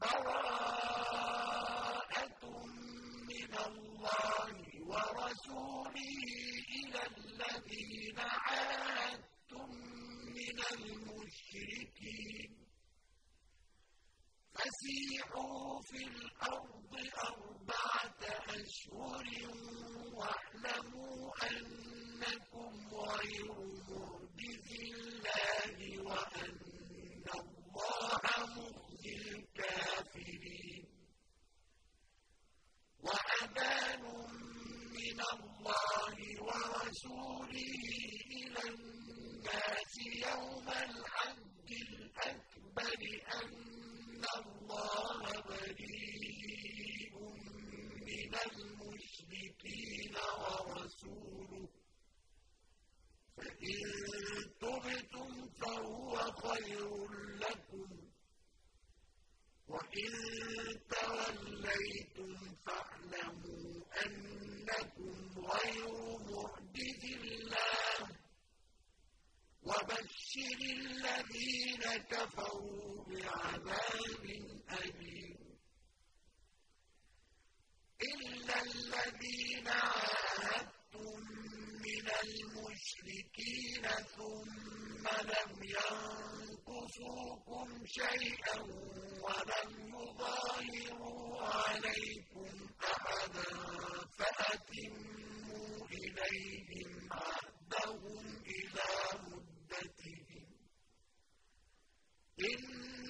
بَرَاءَةٌ مِّنَ اللَّهِ وَرَسُولِهِ إِلَى الَّذِينَ عَاهَدتُّم مِّنَ الْمُشْرِكِينَ فَسِيحُوا فِي الْأَرْضِ أَرْبَعَةَ أَشْهُرٍ وَاعْلَمُوا أَنَّكُمْ غَيْرُ مُعْجِزِي اللَّهِ وَأَنَّ اللَّهَ مُخْزِي الْكَافِرِينَ وَأَذَانٌ مِّنَ اللَّهِ وَرَسُولِهِ إِلَى النَّاسِ يَوْمَ الْحَجِّ الْأَكْبَرِ أَنَّ اللَّهَ بَرِيءٌ مِّنَ الْمُشْرِكِينَ وَرَسُولُهُ ۚ فَإِن تُبْتُمْ فَهُوَ خَيْرٌ لَّكُمْ ۖ وَإِن تَوَلَّيْتُمْ فَاعْلَمُوا أَنَّكُمْ غَيْرُ مُعْجِزِي اللَّهِ ۗ وَبَشِّرِ الَّذِينَ كَفَرُوا بِعَذَابٍ أَلِيمٍ إِلَّا الَّذِينَ عَاهَدتُّم مِّنَ الْمُشْرِكِينَ ثُمَّ لَمْ يَنقُصُوكُمْ شَيْئًا وَلَمْ يُظَاهِرُوا عَلَيْكُمْ أَحَدًا فَأَتِمُّوا إِلَيْهِمْ عَهْدَهُمْ إِلَىٰ مُدَّتِهِمْ ۚ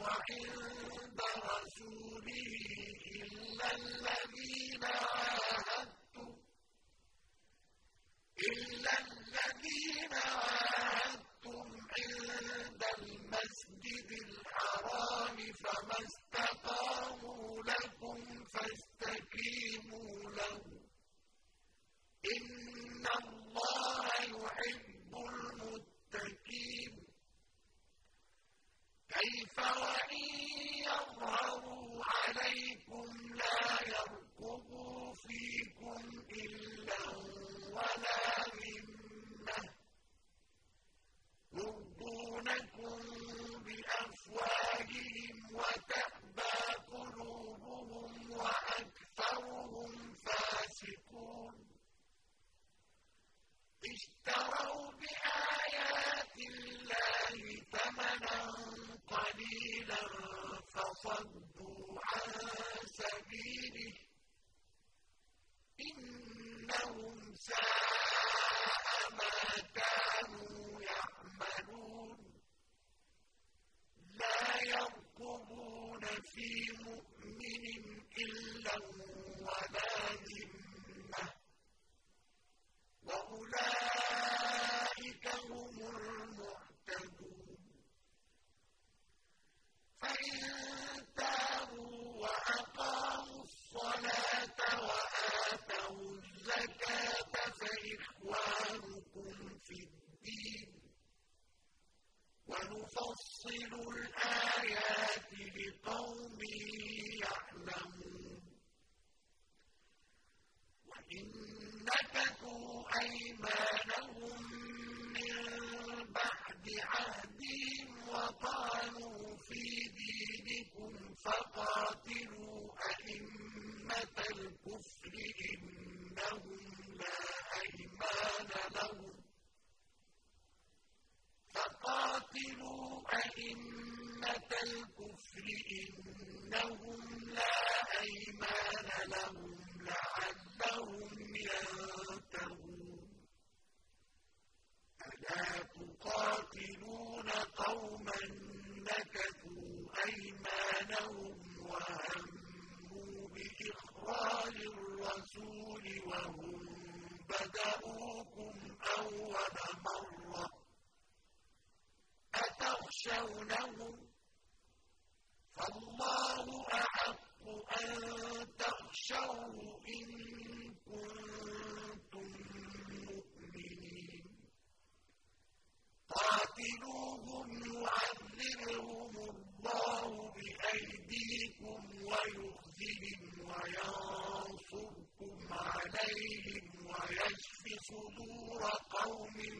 وَعِندَ رَسُولِهِ إِلَّا الَّذِينَ عَاهَدتُّمْ. عِندَ الْمَسْجِدِ الْحَرَامِ فَمَا اسْتَقَامُوا لَكُمْ فَاسْتَقِيمُوا لَهُمْ ۚ إِنَّ اللَّهَ يُحِبُّ الْمُتَّقِينَ كَيْفَ وَإِن يَظْهَرُوا clean order. أئمة الكفر إنهم لا أيمان لهم تَخْشَوْنَهُمْ فَاللَّهُ أَحَقُّ أَن تَخْشَوْهُ إِن كُنتُم مُّؤْمِنِينَ. قَاتِلُوهُمْ يُعَذِّبْهُمُ اللَّهُ بِأَيْدِيكُمْ وَيُخْزِهِمْ وَيَنصُرْكُمْ عَلَيْهِمْ وَيَشْفِ صُدُورَ قَوْمٍ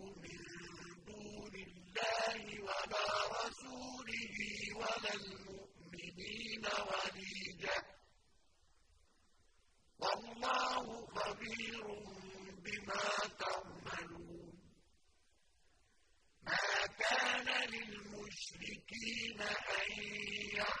ولا المؤمنين وليدا والله خبير بما تعملون. ما كان للمشركين أن يعملوا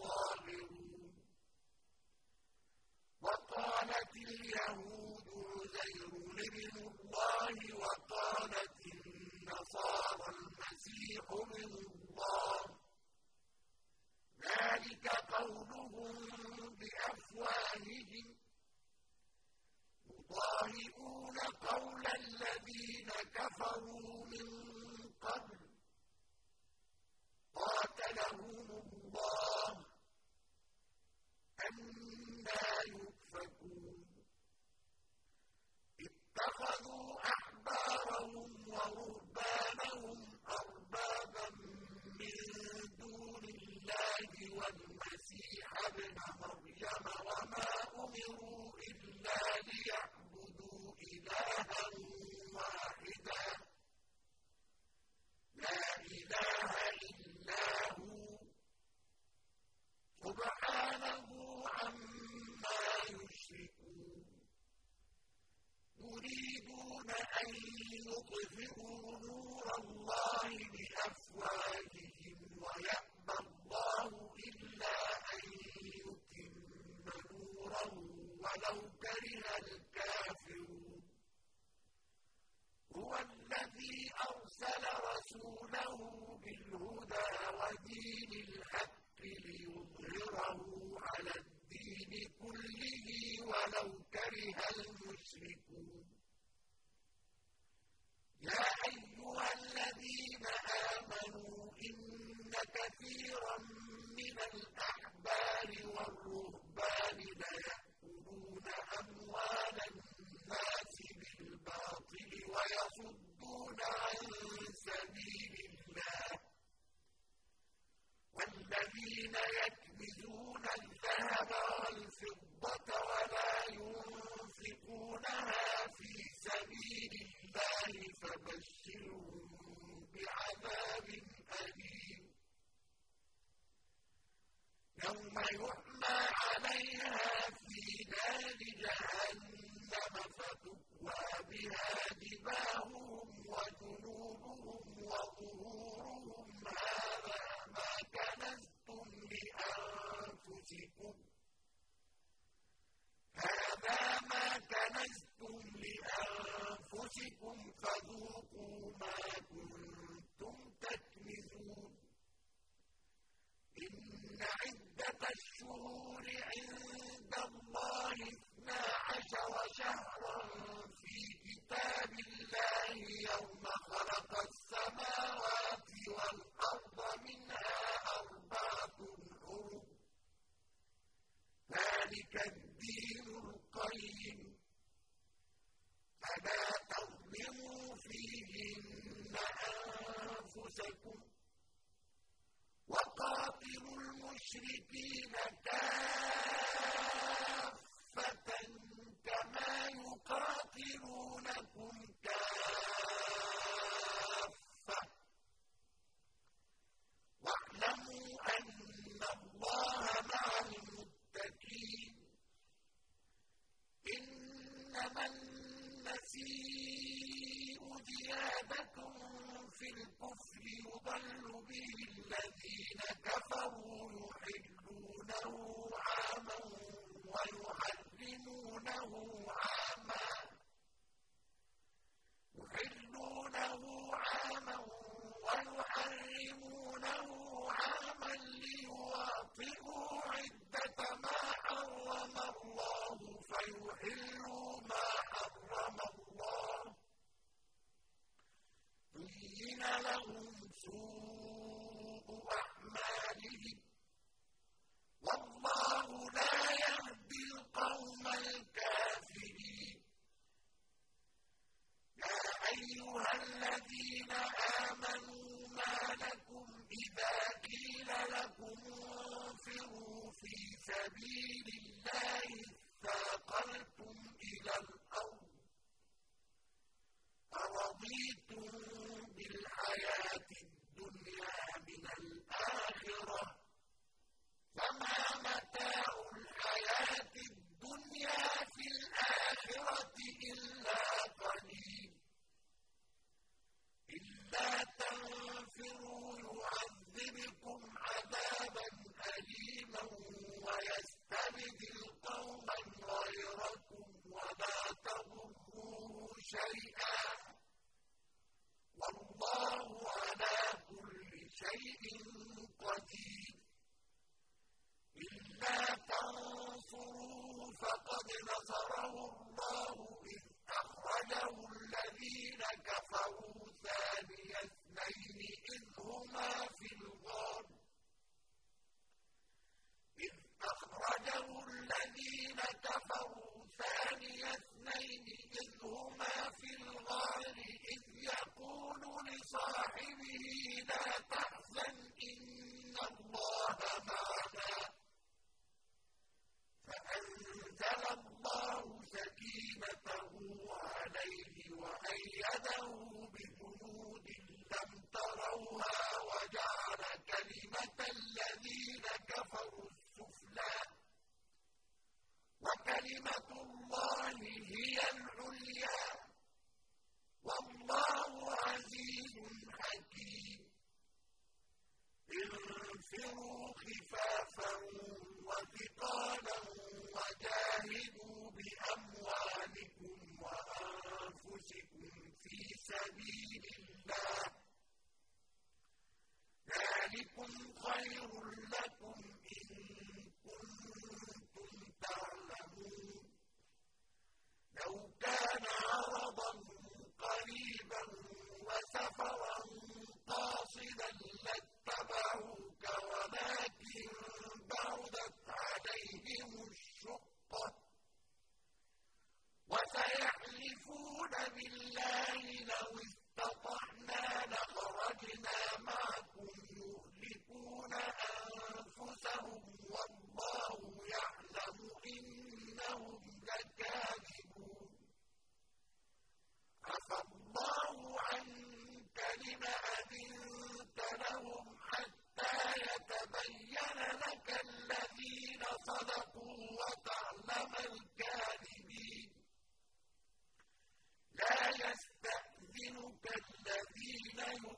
الصاغرون وقالت اليهود عزير ابن الله وقالت النصارى المسيح من الله. ذلك قولهم بأفواههم. يضاهئون قول الذين كفروا من قبل. قاتلهم الله. Caio Fagundo. E tava no قلوبهم وظهورهم هذا ما كنزتم لأنفسكم. هذا ما كنزتم لأنفسكم فذوقوا ما كنتم تكنزون. إن عدة الشهور عند الله اثنا عشر شهرا كِتَابِ اللَّهِ يَوْمَ خَلَقَ السَّمَاوَاتِ وَالْأَرْضَ مِنْهَا أَرْبَعَةٌ حُرُمٌ ۚ ذَٰلِكَ الدِّينُ الْقَيِّمُ ۚ. فَلَا تَظْلِمُوا فِيهِنَّ أَنفُسَكُمْ ۚ. وَقَاتِلُوا الْمُشْرِكِينَ كَافَّةً كَمَا يُقَاتِلُونَ معكم كافة. واعلموا أن الله مع المتقين. إنما النسيء زيادة في الكفر يضل به الذين كفروا يحلونه عاما ويعلمونه عاما. عَامًا وَيُحَرِّمُونَهُ عَامًا لِّيُوَاطِئُوا عِدَّةَ مَا حَرَّمَ اللَّهُ فَيُحِلُّوا مَا كلمة الله هي العليا. والله عزيز حكيم. انفروا خفافا وثقالا وجاهدوا بأموالكم وأنفسكم في سبيل الله. ذلكم خير مُحْسِنًا لَاتَّبَعُوكَ وَلَٰكِن بَعُدَتْ عَلَيْهِمُ الشُّقَّةُ ۚ وَسَيَحْلِفُونَ بِاللَّهِ لَوِ اسْتَطَعْنَا لَخَرَجْنَا مَعَكُمْ يُهْلِكُونَ أَنفُسَهُمْ وَاللَّهُ يَعْلَمُ إِنَّهُمْ لَكَاذِبُونَ عفى اللَّهُ عَنكَ لِمَ لهم حَتَّىٰ يَتَبَيَّنَ لَكَ الَّذِينَ صَدَقُوا وَتَعْلَمَ الْكَاذِبِينَ. لَا يَسْتَأْذِنُكَ الَّذِينَ يُؤْمِنُونَ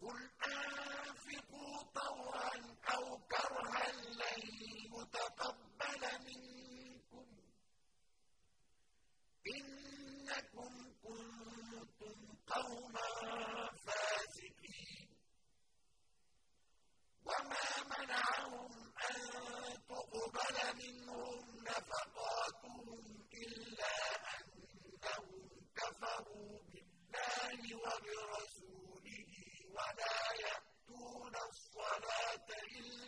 قُلْ أَنفِقُوا طَوْعًا أَوْ كَرْهًا لَّن يُتَقَبَّلَ مِنكُمْ. إِنَّكُمْ كُنتُمْ قَوْمًا فَاسِقِينَ. وَمَا مَنَعَهُمْ أَن تُقْبَلَ مِنْهُمْ نَفَقَاتُهُمْ إِلَّا أَنَّهُمْ كَفَرُوا بِاللَّهِ وَبِرَسُولِهِ. ولا يأتون الصلاة إلا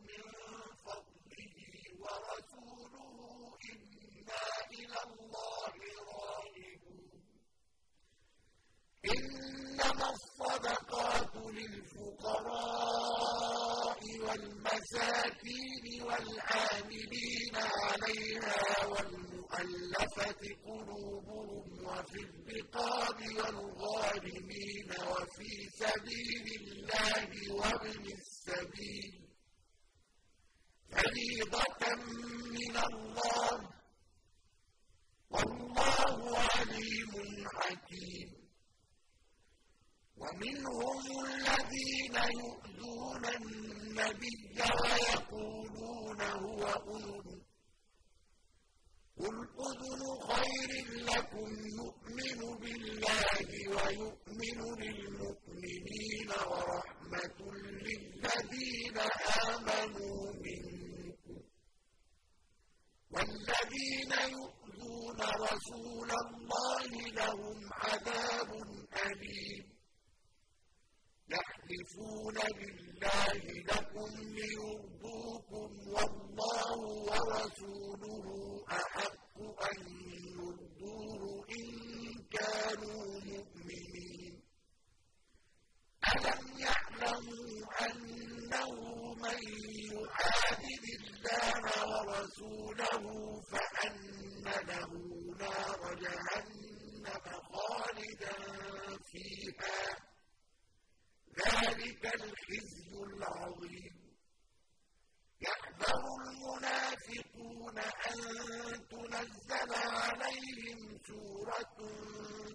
الله راغبون إنما الصدقات للفقراء والمساكين والعاملين عليها والمؤلفة قلوبهم وفي الرقاب والغارمين وفي سبيل الله وابن السبيل.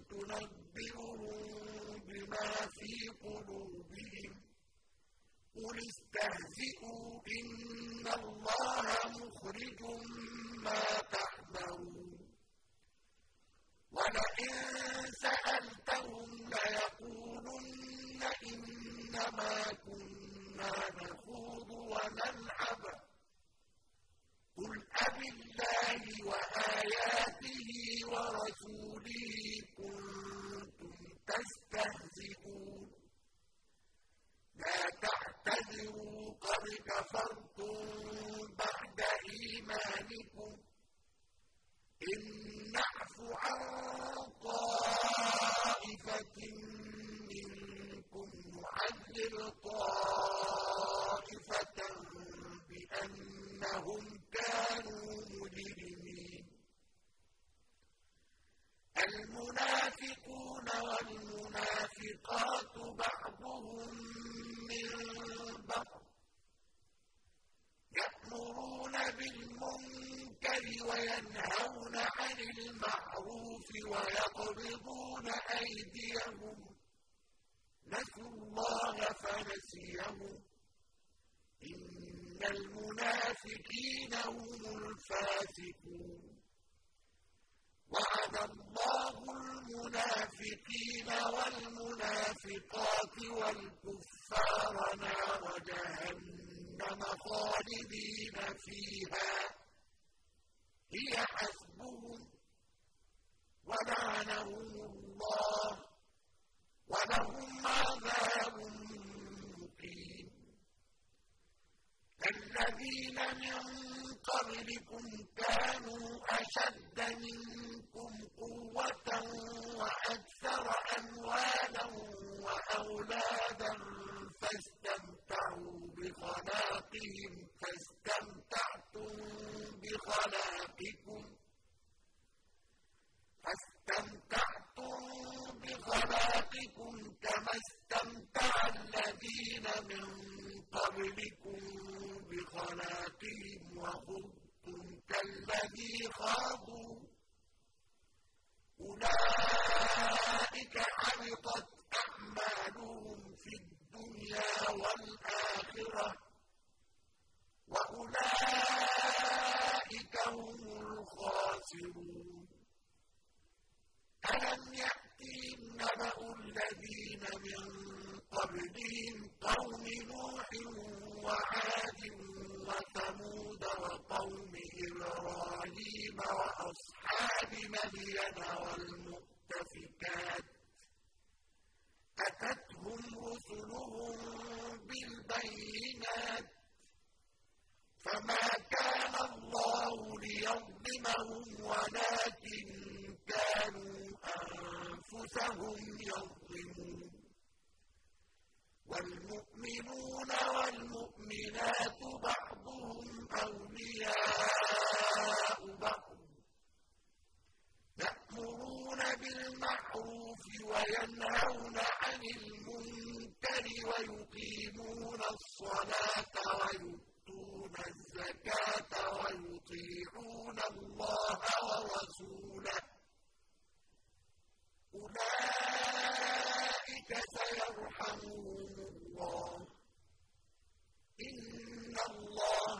تنبئهم بما في قلوبهم. قل استهزئوا إن الله مخرج ما من قبلكم كانوا أشد منكم بِالْمَعْرُوفِ وَيَنْهَوْنَ عَنِ الْمُنكَرِ وَيُقِيمُونَ الصَّلَاةَ وَيُؤْتُونَ الزَّكَاةَ وَيُطِيعُونَ اللَّهَ وَرَسُولَهُ. أُولَٰئِكَ سَيَرْحَمُهُمُ اللَّهُ ۗ. إِنَّ اللَّهَ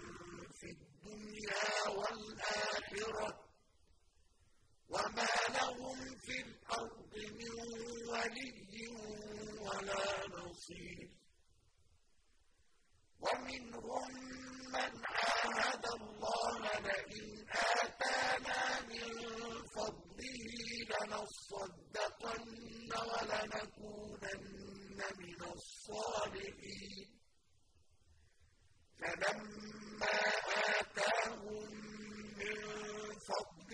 الدنيا والآخرة وما لهم في الأرض من ولي ولا نصير. ومنهم من عاهد الله لئن آتانا من فضله لنصدقن ولنكونن من الصالحين. فلما آتاهم من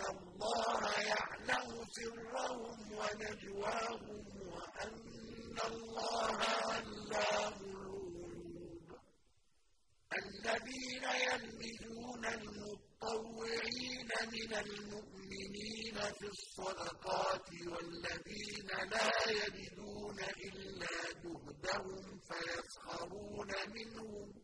الله يعلم سرهم ونجواهم وأن الله علام الغيوب الذين يلمزون المطوعين من المؤمنين في الصدقات والذين لا يجدون إلا جهدهم فيسخرون منهم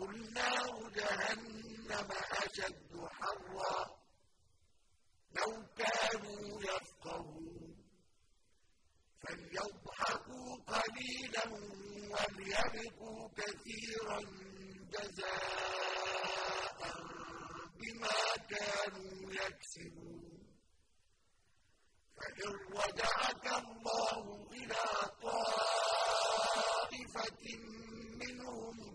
قل نار جهنم أشد حرا. لو كانوا يفقهون. فليضحكوا قليلا وليبكوا كثيرا جزاء بما كانوا يكسبون. فإن رجعك الله إلى طائفة منهم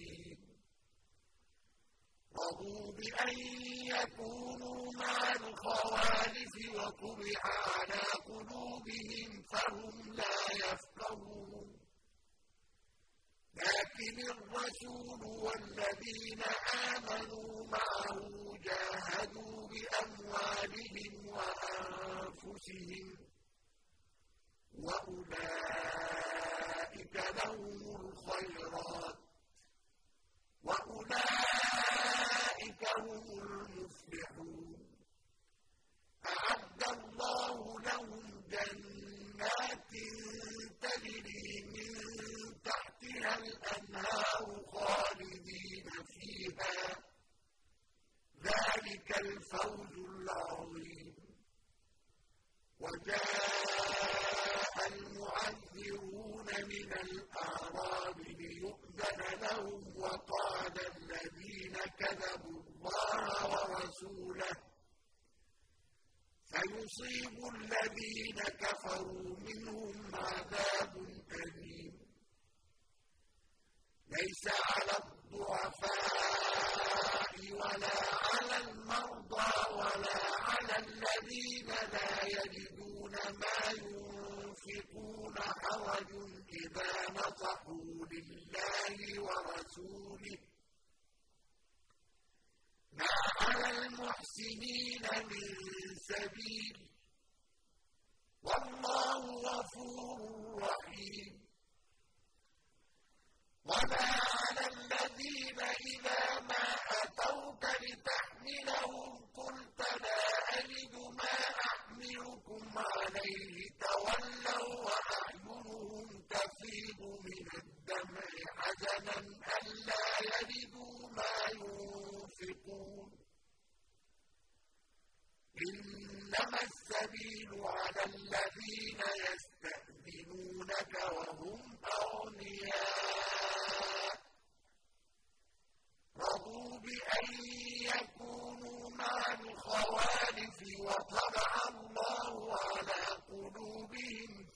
رضوا بأن يكونوا مع الخوالف وطبع على قلوبهم فهم لا يفقهون. لكن الرسول والذين آمنوا معه جاهدوا بأموالهم وأنفسهم وأولئك لهم الخيرات. وأولئك هم المفلحون. أعد الله لهم جنات تجري من تحتها الأنهار خالدين فيها ذلك الفوز العظيم وجاء المعذرون من الأعراب ليؤذن لهم وقال الذين كذبوا الله ورسوله سيصيب الذين كفروا منهم عذاب أليم ليس على الضعفاء ولا على المرضى ولا على الذين لا يجدون ما ينفقون حرج إذا نصحوا لله ورسوله ما على المحسنين من سبيل والله غفور رحيم وما على الذين إذا ما أتوك لتحملهم قلت لا أجد ما أحملكم عليه تولوا وأعينهم تفيض من الدمع حزنا ألا يجدوا ما ينفقون إنما السبيل على الذين يستأذنونك وهم أغنياء رضوا بأن يكونوا مع الخوالف وطبع الله على قلوبهم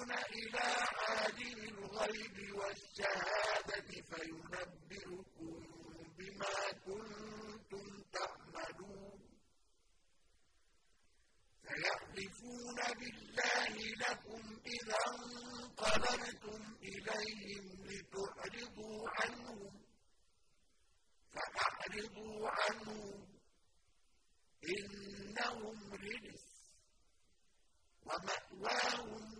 تردون إلى عالم الغيب والشهادة فينبئكم بما كنتم تعملون. سيحلفون بالله لكم إذا انقلبتم إليهم لتعرضوا عنهم فأعرضوا عنهم إنهم رجس ومأواهم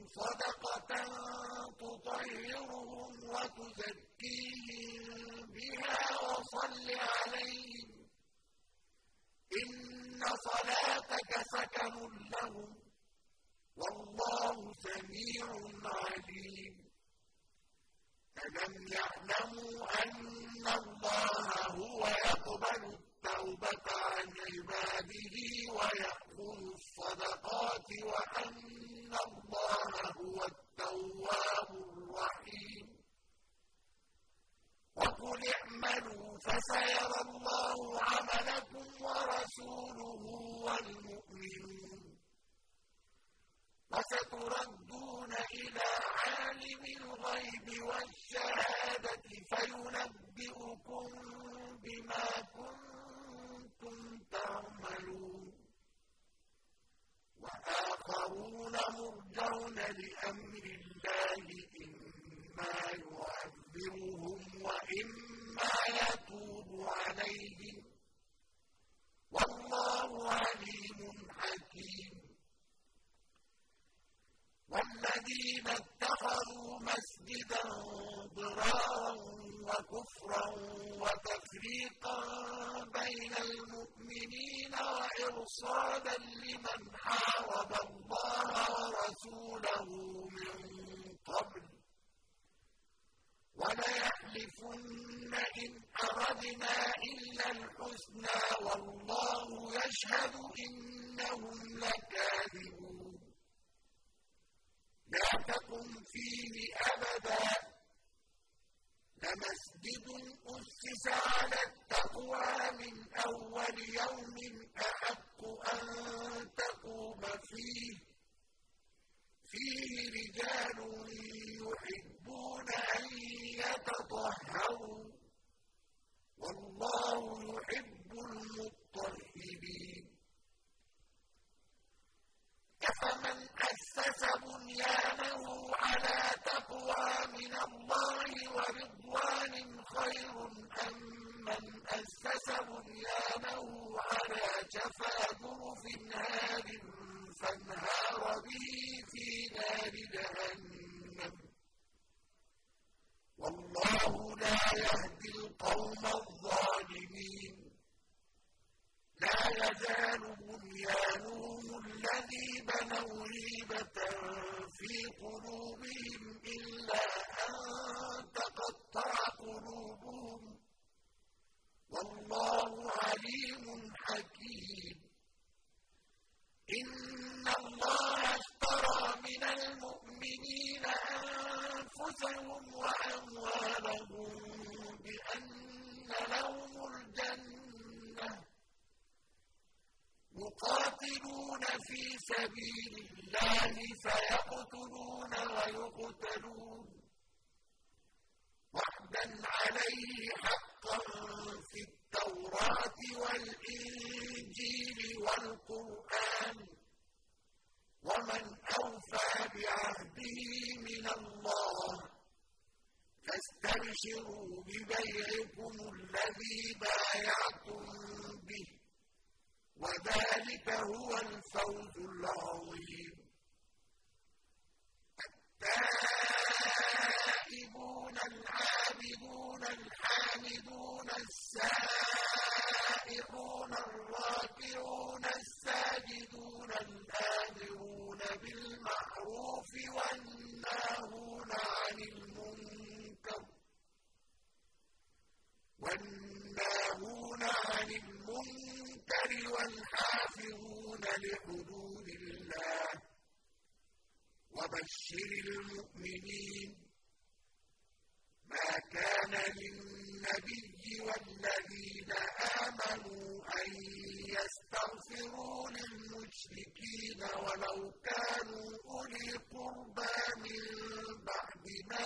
صدقة تطهرهم وتزكيهم بها وصل عليهم. إن صلاتك سكن لهم. والله سميع عليم. ألم يعلموا أن الله هو يقبل التوبة عن عباده ويأخذ الصدقات وأن الله هو التواب الرحيم. وقل اعملوا فسيرى الله عملكم ورسوله والمؤمنون. وستردون إلى عالم الغيب والشهادة فينبئكم بما كنتم تعملون. وآخرون مرجون لأمر الله إما يعذبهم وإما سبيل الله فيقتلون ويقتلون وعدا عليه حقا في التوراة والإنجيل والقرآن ومن أوفى بعهده من الله فاستبشروا ببيعكم الذي بايعتم به وذلك هو الفوز العظيم التائبون العابدون الحامدون السائحون الراكعون الساجدون الآمرون بالمعروف والناهون عن المنكر والناهون عن المنكر والحافظون لحدود الله وبشر المؤمنين ما كان للنبي والذين آمنوا أن يستغفروا للمشركين ولو كانوا أولي قربى من بعد ما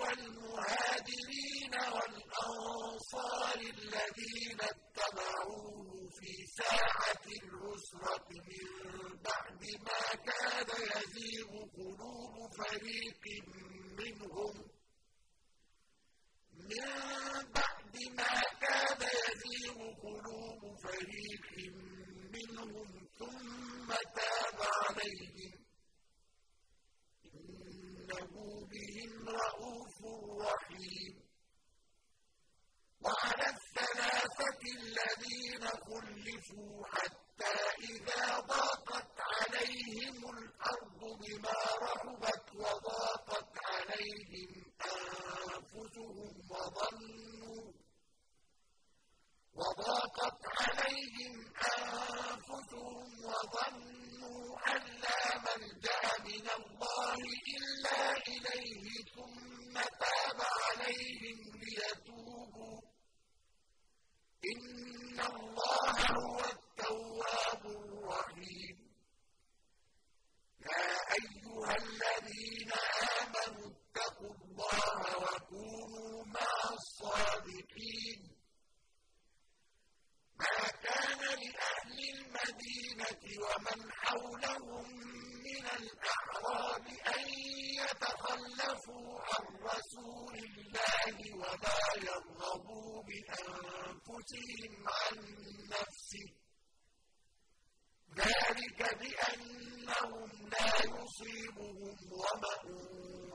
والمهاجرين والأنصار الذين اتبعوه في ساعة العسرة من بعد ما كاد يزيغ قلوب فريق منهم من بعد ما كاد يزيغ قلوب فريق منهم ثم تاب عليهم إنه بهم رءوف رحيم وعلى الثلاثة الذين خلفوا حتى إذا ضاقت عليهم الأرض بما رحبت وضاقت عليهم أنفسهم وظنوا وضاقت عليهم أنفسهم وظنوا أن لا ملجأ من الله إلا إليه ثم تاب عليهم ليتوبوا إن الله هو التواب الرحيم يا أيها الذين آمنوا اتقوا الله وكونوا الله ولا يرغبوا بأنفسهم عن نفسه ذلك بأنهم لا يصيبهم ظمأ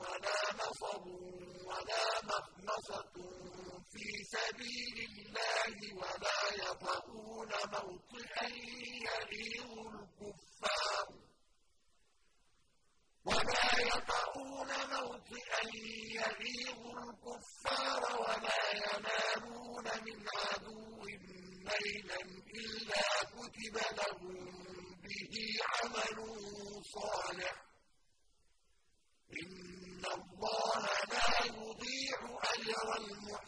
ولا نصب ولا مخمصة في سبيل الله ولا يطؤون موطئا يغيظ الكفار ولا يطؤون موطئا يغيظ الكفار ولا ينالون من عدو نيلا إلا كتب لهم به عمل صالح. إن الله لا يضيع أجر المحسنين.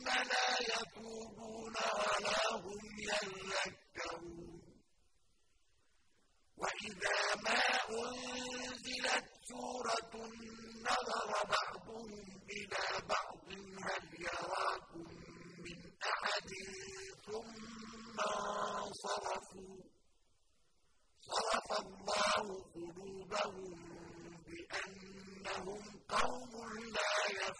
ثم لا يتوبون ولا هم يذكرون. وإذا ما أنزلت سورة نظر بعضهم إلى بعض هل يراكم من أحد؟ ثم انصرفوا. صرف الله قلوبهم بأنهم قوم لا يفقهون.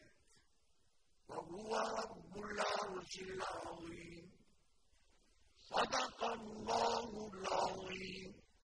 وهو رب العرش العظيم. صدق الله العظيم.